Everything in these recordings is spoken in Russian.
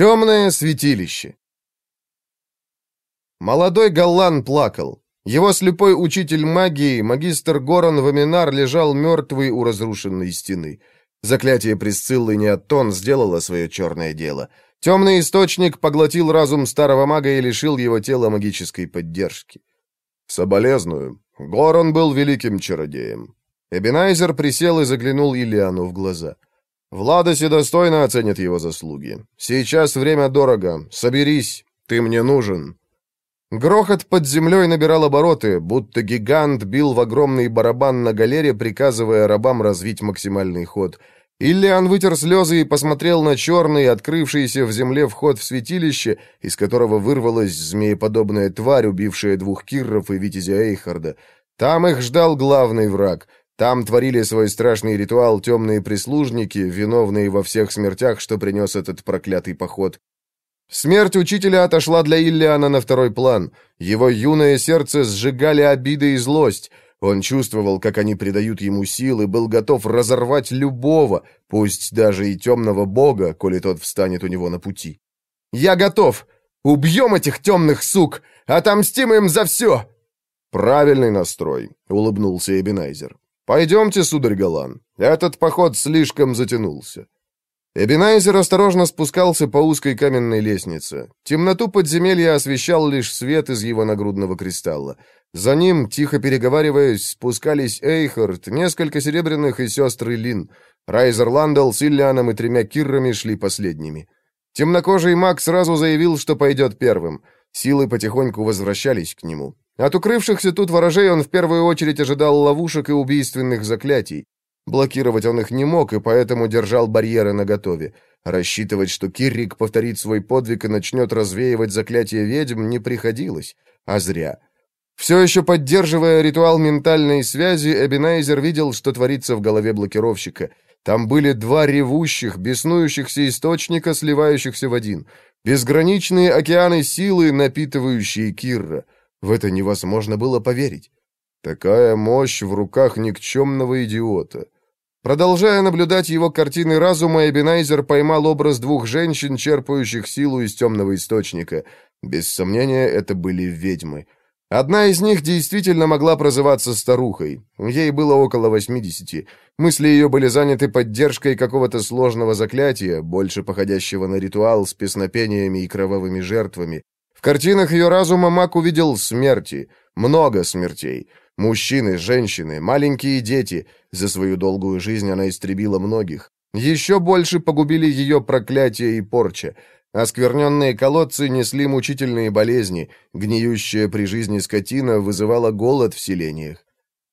Темное святилище. Молодой Галлан плакал. Его слепой учитель магии, магистр Горан Ваминар, лежал мертвый у разрушенной стены. Заклятие Присциллы Неоттон сделало свое черное дело. Темный источник поглотил разум старого мага и лишил его тела магической поддержки. «Соболезную. Горан был великим чародеем». Эбенайзер присел и заглянул Ильяну в глаза. «В Ладосе достойно оценят его заслуги. Сейчас время дорого. Соберись. Ты мне нужен». Грохот под землей набирал обороты, будто гигант бил в огромный барабан на галере, приказывая рабам развить максимальный ход. Иллиан вытер слезы и посмотрел на черный, открывшийся в земле вход в святилище, из которого вырвалась змееподобная тварь, убившая двух кирров и витязя Эйхарда. Там их ждал главный враг. Там творили свой страшный ритуал темные прислужники, виновные во всех смертях, что принес этот проклятый поход. Смерть учителя отошла для Иллиана на второй план. Его юное сердце сжигали обиды и злость. Он чувствовал, как они придают ему силы, был готов разорвать любого, пусть даже и темного бога, коли тот встанет у него на пути. «Я готов! Убьем этих темных сук! Отомстим им за все!» «Правильный настрой», — улыбнулся Эбинайзер. «Пойдемте, сударь Галан. Этот поход слишком затянулся». Эбенайзер осторожно спускался по узкой каменной лестнице. Темноту подземелья освещал лишь свет из его нагрудного кристалла. За ним, тихо переговариваясь, спускались Эйхард, несколько серебряных и сестры Лин. Райзер Ландал с Иллианом и тремя Киррами шли последними. Темнокожий маг сразу заявил, что пойдет первым. Силы потихоньку возвращались к нему. От укрывшихся тут ворожей он в первую очередь ожидал ловушек и убийственных заклятий. Блокировать он их не мог, и поэтому держал барьеры наготове. Рассчитывать, что Киррик повторит свой подвиг и начнет развеивать заклятие ведьм, не приходилось. А зря. Все еще поддерживая ритуал ментальной связи, Эбинайзер видел, что творится в голове блокировщика. Там были два ревущих, беснующихся источника, сливающихся в один. Безграничные океаны силы, напитывающие Кирра. В это невозможно было поверить. Такая мощь в руках никчемного идиота. Продолжая наблюдать его картины разума, Эбинайзер поймал образ двух женщин, черпающих силу из темного источника. Без сомнения, это были ведьмы. Одна из них действительно могла прозываться старухой. Ей было около восьмидесяти. Мысли ее были заняты поддержкой какого-то сложного заклятия, больше походящего на ритуал с песнопениями и кровавыми жертвами. В картинах ее разума Мак увидел смерти. Много смертей. Мужчины, женщины, маленькие дети. За свою долгую жизнь она истребила многих. Еще больше погубили ее проклятие и порча. Оскверненные колодцы несли мучительные болезни, гниющая при жизни скотина вызывала голод в селениях.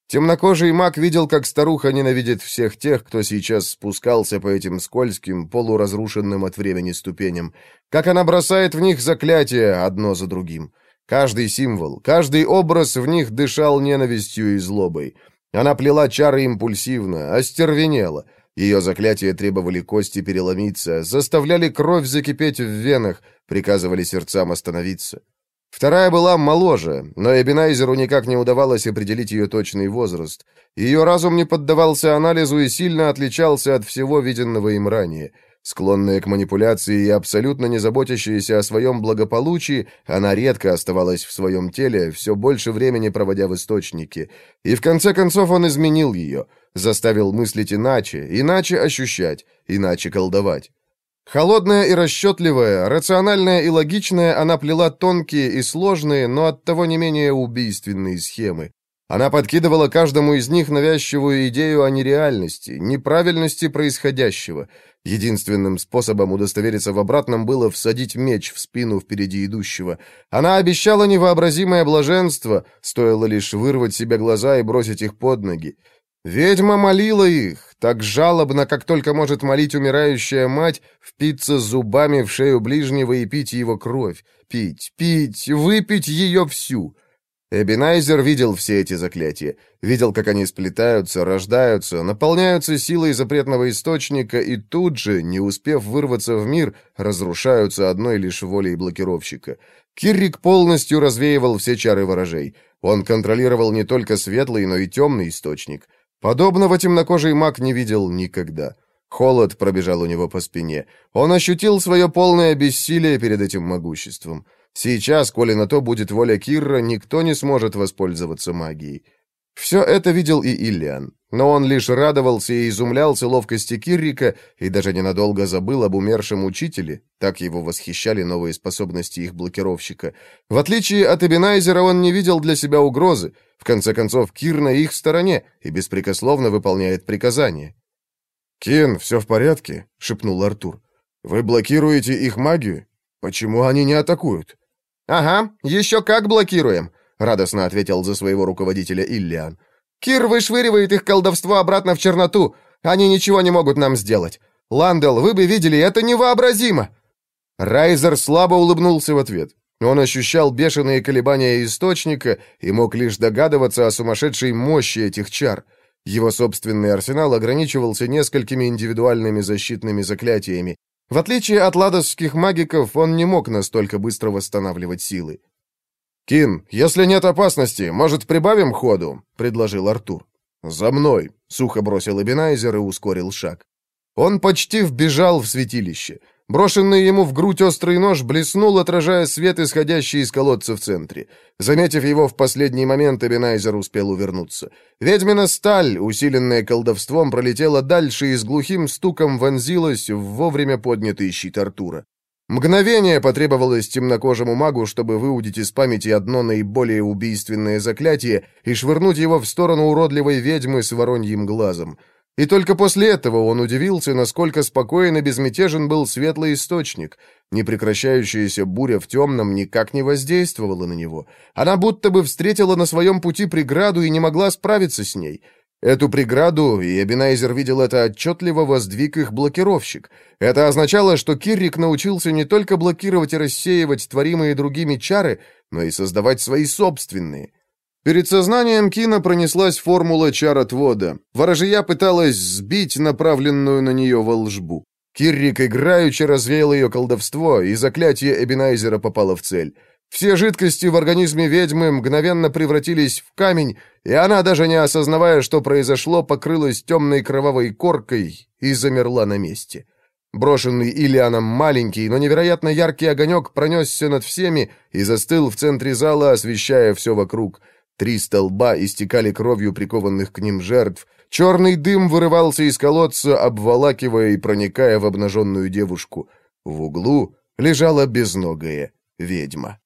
Темнокожий маг видел, как старуха ненавидит всех тех, кто сейчас спускался по этим скользким, полуразрушенным от времени ступеням, как она бросает в них заклятия одно за другим. Каждый символ, каждый образ в них дышал ненавистью и злобой. Она плела чары импульсивно, остервенела. Ее заклятия требовали кости переломиться, заставляли кровь закипеть в венах, приказывали сердцам остановиться. Вторая была моложе, но Эбинайзеру никак не удавалось определить ее точный возраст. Ее разум не поддавался анализу и сильно отличался от всего виденного им ранее — Склонная к манипуляции и абсолютно не заботящаяся о своем благополучии, она редко оставалась в своем теле, все больше времени проводя в источнике. И в конце концов он изменил ее, заставил мыслить иначе, иначе ощущать, иначе колдовать. Холодная и расчетливая, рациональная и логичная, она плела тонкие и сложные, но оттого не менее убийственные схемы. Она подкидывала каждому из них навязчивую идею о нереальности, неправильности происходящего. Единственным способом удостовериться в обратном было всадить меч в спину впереди идущего. Она обещала невообразимое блаженство, стоило лишь вырвать себе глаза и бросить их под ноги. Ведьма молила их, так жалобно, как только может молить умирающая мать, впиться зубами в шею ближнего и пить его кровь. Пить, пить, выпить ее всю. Эбинайзер видел все эти заклятия, видел, как они сплетаются, рождаются, наполняются силой запретного источника и тут же, не успев вырваться в мир, разрушаются одной лишь волей блокировщика. Киррик полностью развеивал все чары ворожей. Он контролировал не только светлый, но и темный источник. Подобного темнокожий маг не видел никогда. Холод пробежал у него по спине. Он ощутил свое полное бессилие перед этим могуществом. Сейчас, коли на то будет воля Кирра, никто не сможет воспользоваться магией. Все это видел и Иллиан, но он лишь радовался и изумлялся ловкости Киррика и даже ненадолго забыл об умершем учителе, так его восхищали новые способности их блокировщика. В отличие от Эбенайзера он не видел для себя угрозы, конце концов Кир на их стороне и беспрекословно выполняет приказания. «Кин, все в порядке?» — шепнул Артур. «Вы блокируете их магию? Почему они не атакуют?» «Ага, еще как блокируем!» — радостно ответил за своего руководителя Иллиан. «Кир вышвыривает их колдовство обратно в черноту. Они ничего не могут нам сделать. Ландел, вы бы видели, это невообразимо!» Райзер слабо улыбнулся в ответ. Он ощущал бешеные колебания источника и мог лишь догадываться о сумасшедшей мощи этих чар. Его собственный арсенал ограничивался несколькими индивидуальными защитными заклятиями. В отличие от ладосских магиков, он не мог настолько быстро восстанавливать силы. «Кин, если нет опасности, может, прибавим ходу?» — предложил Артур. «За мной!» — сухо бросил Эбенайзер и ускорил шаг. Он почти вбежал в святилище. Брошенный ему в грудь острый нож блеснул, отражая свет, исходящий из колодца в центре. Заметив его в последний момент, Эбенайзер успел увернуться. Ведьмина сталь, усиленная колдовством, пролетела дальше и с глухим стуком вонзилась в вовремя поднятый щит Артура. Мгновение потребовалось темнокожему магу, чтобы выудить из памяти одно наиболее убийственное заклятие и швырнуть его в сторону уродливой ведьмы с вороньим глазом. И только после этого он удивился, насколько спокоен и безмятежен был светлый источник. Непрекращающаяся буря в темном никак не воздействовала на него. Она будто бы встретила на своем пути преграду и не могла справиться с ней — Эту преграду, и Эбенайзер видел это отчетливо, воздвиг их блокировщик. Это означало, что Киррик научился не только блокировать и рассеивать творимые другими чары, но и создавать свои собственные. Перед сознанием Кина пронеслась формула чар-отвода. Ворожья пыталась сбить направленную на нее волжбу. Киррик играючи развеял ее колдовство, и заклятие Эбенайзера попало в цель. Все жидкости в организме ведьмы мгновенно превратились в камень, и она, даже не осознавая, что произошло, покрылась темной кровавой коркой и замерла на месте. Брошенный Илианом маленький, но невероятно яркий огонек пронесся над всеми и застыл в центре зала, освещая все вокруг. Три столба истекали кровью прикованных к ним жертв. Черный дым вырывался из колодца, обволакивая и проникая в обнаженную девушку. В углу лежала безногая ведьма.